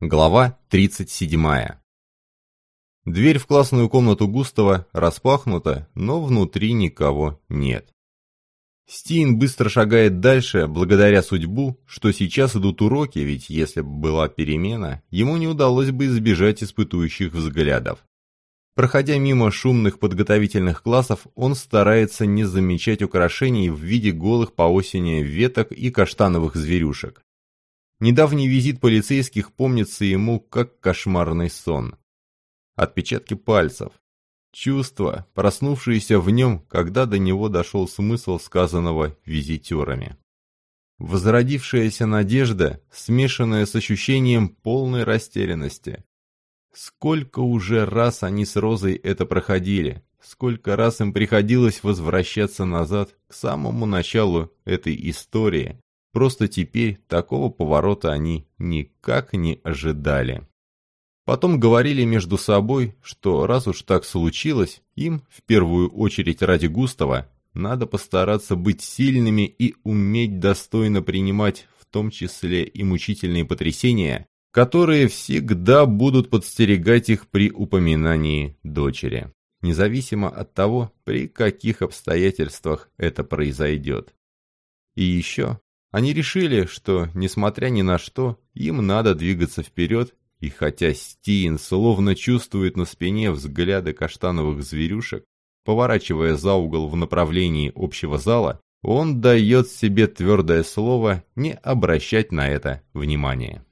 Глава 37. Дверь в классную комнату Густава распахнута, но внутри никого нет. Стин быстро шагает дальше, благодаря судьбу, что сейчас идут уроки, ведь если бы была перемена, ему не удалось бы избежать испытующих взглядов. Проходя мимо шумных подготовительных классов, он старается не замечать украшений в виде голых по осени веток и каштановых зверюшек. Недавний визит полицейских помнится ему как кошмарный сон. Отпечатки пальцев. Чувства, проснувшиеся в нем, когда до него дошел смысл сказанного визитерами. Возродившаяся надежда, смешанная с ощущением полной растерянности. Сколько уже раз они с Розой это проходили, сколько раз им приходилось возвращаться назад к самому началу этой истории, Просто теперь такого поворота они никак не ожидали. Потом говорили между собой, что раз уж так случилось, им, в первую очередь ради Густава, надо постараться быть сильными и уметь достойно принимать в том числе и мучительные потрясения, которые всегда будут подстерегать их при упоминании дочери, независимо от того, при каких обстоятельствах это произойдет. И еще они решили, что, несмотря ни на что, им надо двигаться вперед, и хотя Стиин словно чувствует на спине взгляды каштановых зверюшек, поворачивая за угол в направлении общего зала, он дает себе твердое слово не обращать на это внимания.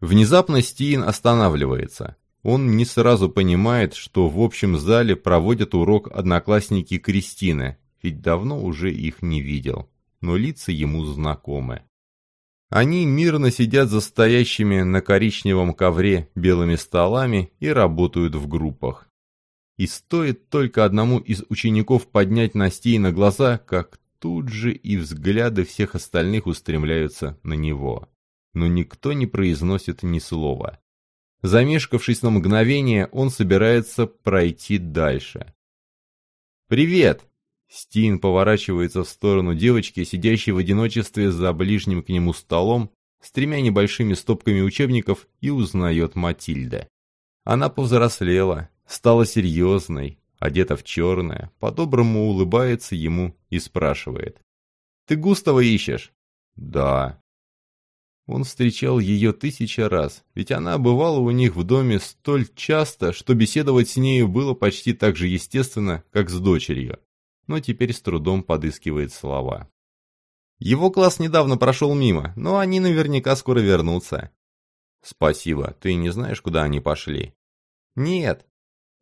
Внезапно Стиин останавливается. Он не сразу понимает, что в общем зале проводят урок одноклассники Кристины, ведь давно уже их не видел но лица ему знакомы. Они мирно сидят за стоящими на коричневом ковре белыми столами и работают в группах. И стоит только одному из учеников поднять на Стейна глаза, как тут же и взгляды всех остальных устремляются на него. Но никто не произносит ни слова. Замешкавшись на мгновение, он собирается пройти дальше. «Привет!» Стин поворачивается в сторону девочки, сидящей в одиночестве за ближним к нему столом, с тремя небольшими стопками учебников, и узнает Матильда. Она повзрослела, стала серьезной, одета в черное, по-доброму улыбается ему и спрашивает. «Ты Густава ищешь?» «Да». Он встречал ее тысячи раз, ведь она бывала у них в доме столь часто, что беседовать с нею было почти так же естественно, как с дочерью но теперь с трудом подыскивает слова. Его класс недавно прошел мимо, но они наверняка скоро вернутся. Спасибо, ты не знаешь, куда они пошли? Нет.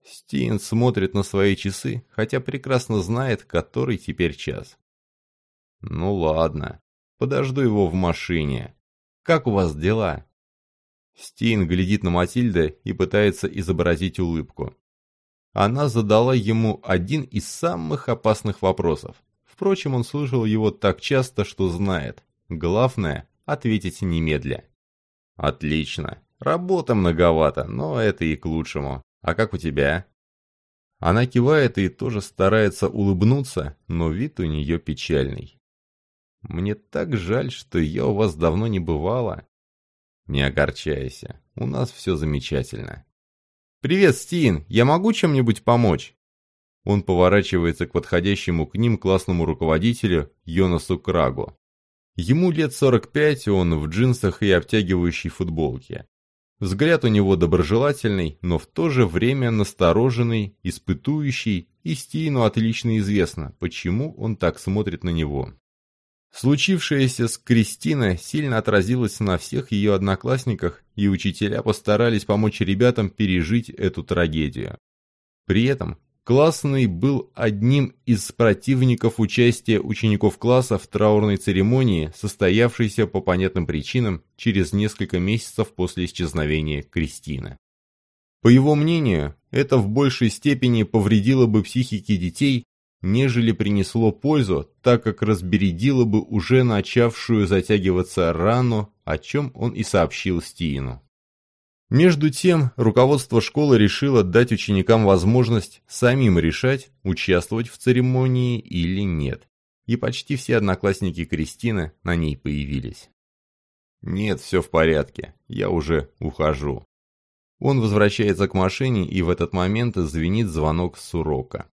Стин смотрит на свои часы, хотя прекрасно знает, который теперь час. Ну ладно, подожду его в машине. Как у вас дела? Стин глядит на Матильда и пытается изобразить улыбку она задала ему один из самых опасных вопросов. Впрочем, он слышал его так часто, что знает. Главное – ответить немедля. «Отлично. Работа многовато, но это и к лучшему. А как у тебя?» Она кивает и тоже старается улыбнуться, но вид у нее печальный. «Мне так жаль, что я у вас давно не бывала». «Не огорчайся, у нас все замечательно. «Привет, Стин, я могу чем-нибудь помочь?» Он поворачивается к подходящему к ним классному руководителю Йонасу Крагу. Ему лет 45, он в джинсах и обтягивающей футболке. Взгляд у него доброжелательный, но в то же время настороженный, испытующий, и Стину отлично известно, почему он так смотрит на него. Случившееся с Кристиной сильно отразилось на всех ее одноклассниках, и учителя постарались помочь ребятам пережить эту трагедию. При этом классный был одним из противников участия учеников класса в траурной церемонии, состоявшейся по понятным причинам через несколько месяцев после исчезновения Кристины. По его мнению, это в большей степени повредило бы психике детей, нежели принесло пользу, так как разбередило бы уже начавшую затягиваться рану, о чем он и сообщил Стиину. Между тем, руководство школы решило дать ученикам возможность самим решать, участвовать в церемонии или нет. И почти все одноклассники Кристины на ней появились. «Нет, все в порядке. Я уже ухожу». Он возвращается к машине, и в этот момент звенит звонок с урока.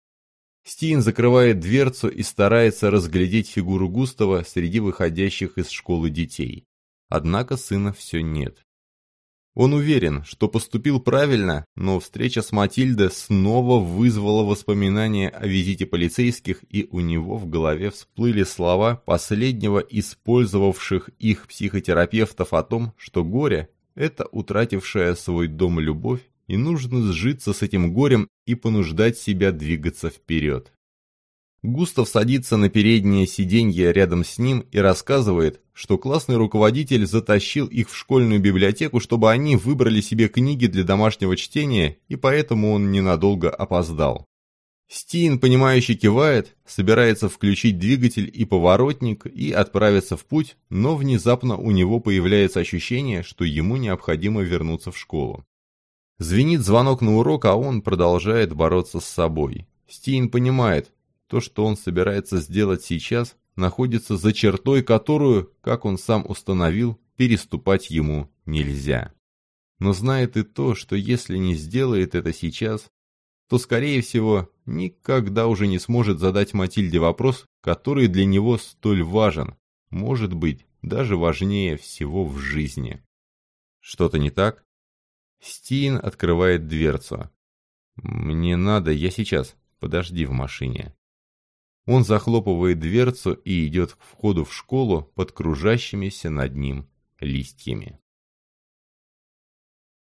Стин закрывает дверцу и старается разглядеть фигуру Густава среди выходящих из школы детей. Однако сына все нет. Он уверен, что поступил правильно, но встреча с Матильдой снова вызвала воспоминания о визите полицейских, и у него в голове всплыли слова последнего использовавших их психотерапевтов о том, что горе – это утратившая свой дом любовь, и нужно сжиться с этим горем и понуждать себя двигаться вперед. Густав садится на переднее сиденье рядом с ним и рассказывает, что классный руководитель затащил их в школьную библиотеку, чтобы они выбрали себе книги для домашнего чтения, и поэтому он ненадолго опоздал. Стин, понимающе кивает, собирается включить двигатель и поворотник и отправиться в путь, но внезапно у него появляется ощущение, что ему необходимо вернуться в школу. Звенит звонок на урок, а он продолжает бороться с собой. Стин понимает, то, что он собирается сделать сейчас, находится за чертой, которую, как он сам установил, переступать ему нельзя. Но знает и то, что если не сделает это сейчас, то, скорее всего, никогда уже не сможет задать Матильде вопрос, который для него столь важен, может быть, даже важнее всего в жизни. Что-то не так? Стин открывает дверцу. «Мне надо, я сейчас. Подожди в машине». Он захлопывает дверцу и идет к входу в школу под кружащимися над ним листьями.